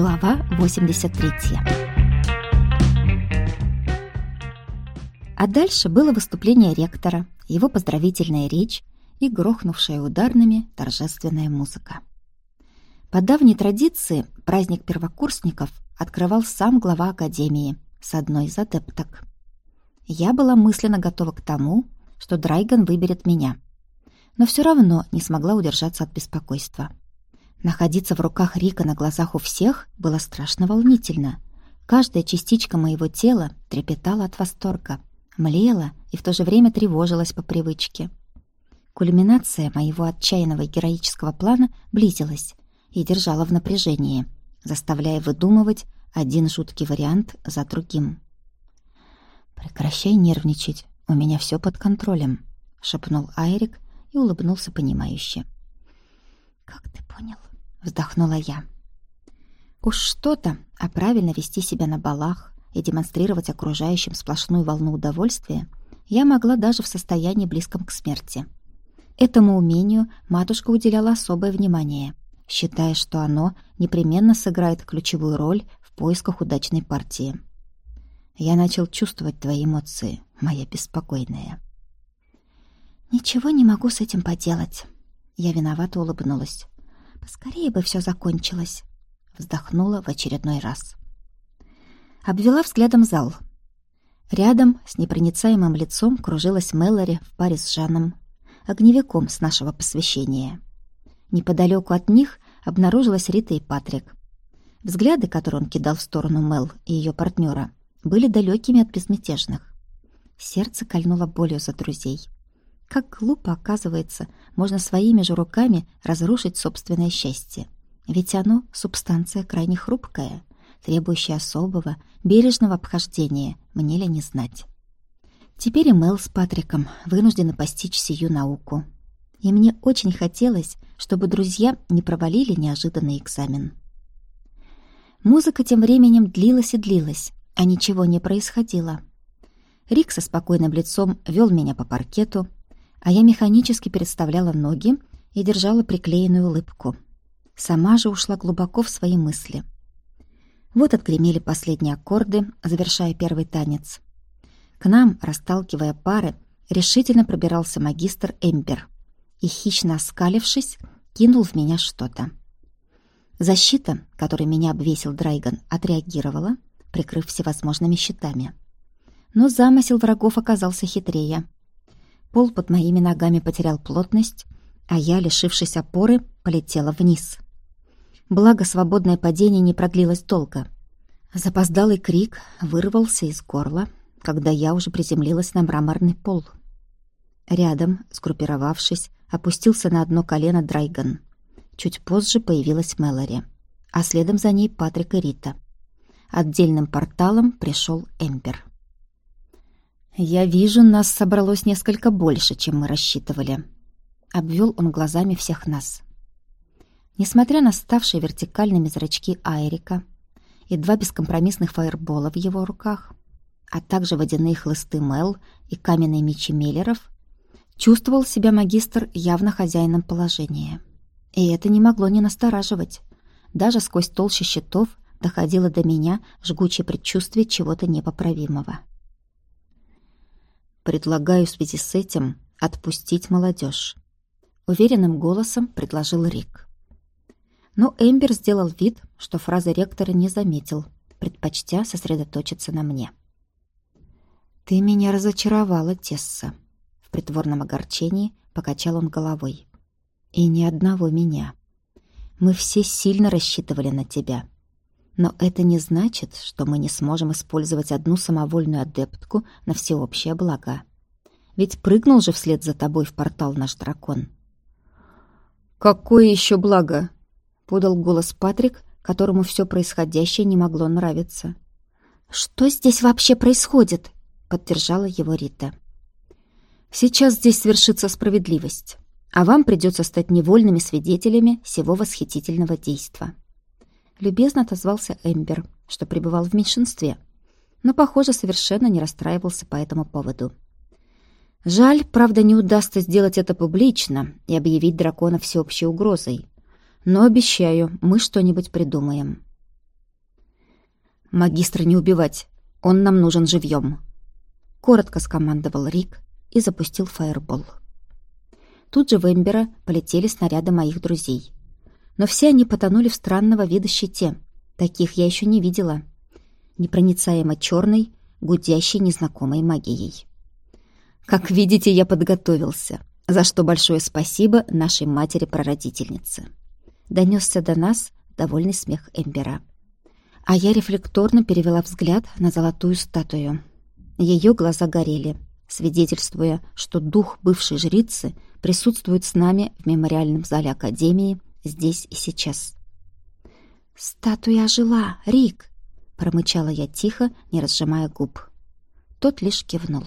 Глава 83 А дальше было выступление ректора, его поздравительная речь и грохнувшая ударными торжественная музыка. По давней традиции праздник первокурсников открывал сам глава академии с одной из адепток. Я была мысленно готова к тому, что Драйган выберет меня, но все равно не смогла удержаться от беспокойства. Находиться в руках Рика на глазах у всех было страшно волнительно. Каждая частичка моего тела трепетала от восторга, млела и в то же время тревожилась по привычке. Кульминация моего отчаянного и героического плана близилась и держала в напряжении, заставляя выдумывать один жуткий вариант за другим. «Прекращай нервничать, у меня все под контролем», — шепнул Айрик и улыбнулся понимающе. «Как ты понял?» — вздохнула я. Уж что-то, а правильно вести себя на балах и демонстрировать окружающим сплошную волну удовольствия я могла даже в состоянии близком к смерти. Этому умению матушка уделяла особое внимание, считая, что оно непременно сыграет ключевую роль в поисках удачной партии. Я начал чувствовать твои эмоции, моя беспокойная. «Ничего не могу с этим поделать». Я виновато улыбнулась. «Поскорее бы все закончилось», — вздохнула в очередной раз. Обвела взглядом зал. Рядом с непроницаемым лицом кружилась Мэлори в паре с Жаном, огневиком с нашего посвящения. Неподалеку от них обнаружилась Рита и Патрик. Взгляды, которые он кидал в сторону Мел и ее партнера, были далекими от безмятежных. Сердце кольнуло болью за друзей. Как глупо, оказывается, можно своими же руками разрушить собственное счастье. Ведь оно — субстанция крайне хрупкая, требующая особого, бережного обхождения, мне ли не знать. Теперь и Мел с Патриком вынуждены постичь сию науку. И мне очень хотелось, чтобы друзья не провалили неожиданный экзамен. Музыка тем временем длилась и длилась, а ничего не происходило. Рик со спокойным лицом вел меня по паркету, а я механически переставляла ноги и держала приклеенную улыбку. Сама же ушла глубоко в свои мысли. Вот отгремели последние аккорды, завершая первый танец. К нам, расталкивая пары, решительно пробирался магистр Эмбер и, хищно оскалившись, кинул в меня что-то. Защита, которой меня обвесил Драйган, отреагировала, прикрыв всевозможными щитами. Но замысел врагов оказался хитрее — Пол под моими ногами потерял плотность, а я, лишившись опоры, полетела вниз. Благо, свободное падение не продлилось долго. Запоздалый крик вырвался из горла, когда я уже приземлилась на мраморный пол. Рядом, сгруппировавшись, опустился на одно колено Драйган. Чуть позже появилась Мэлори, а следом за ней Патрик и Рита. Отдельным порталом пришел Эмбер. «Я вижу, нас собралось несколько больше, чем мы рассчитывали», — обвел он глазами всех нас. Несмотря на ставшие вертикальными зрачки Айрика и два бескомпромиссных фаербола в его руках, а также водяные хлысты Мел и каменные мечи Миллеров, чувствовал себя магистр явно хозяином положения. И это не могло не настораживать. Даже сквозь толщу щитов доходило до меня жгучее предчувствие чего-то непоправимого. Предлагаю в связи с этим отпустить молодежь. Уверенным голосом предложил Рик. Но Эмбер сделал вид, что фразы ректора не заметил, предпочтя сосредоточиться на мне. «Ты меня разочаровала, Тесса», — в притворном огорчении покачал он головой. «И ни одного меня. Мы все сильно рассчитывали на тебя. Но это не значит, что мы не сможем использовать одну самовольную адептку на всеобщее благо. Ведь прыгнул же вслед за тобой в портал наш дракон. «Какое еще благо?» — подал голос Патрик, которому все происходящее не могло нравиться. «Что здесь вообще происходит?» — поддержала его Рита. «Сейчас здесь свершится справедливость, а вам придется стать невольными свидетелями всего восхитительного действа» любезно отозвался Эмбер, что пребывал в меньшинстве, но, похоже, совершенно не расстраивался по этому поводу. Жаль, правда, не удастся сделать это публично и объявить дракона всеобщей угрозой. Но обещаю, мы что-нибудь придумаем. «Магистра не убивать. Он нам нужен живьем», — коротко скомандовал Рик и запустил фаербол. Тут же в Эмбера полетели снаряды моих друзей. Но все они потонули в странного вида щите. Таких я еще не видела. Непроницаемо черный, гудящий незнакомой магией. Как видите, я подготовился, за что большое спасибо нашей матери-прародительнице. Донесся до нас довольный смех Эмбера. А я рефлекторно перевела взгляд на золотую статую. Ее глаза горели, свидетельствуя, что дух бывшей жрицы присутствует с нами в мемориальном зале Академии здесь и сейчас. «Статуя ожила, Рик!» — промычала я тихо, не разжимая губ. Тот лишь кивнул.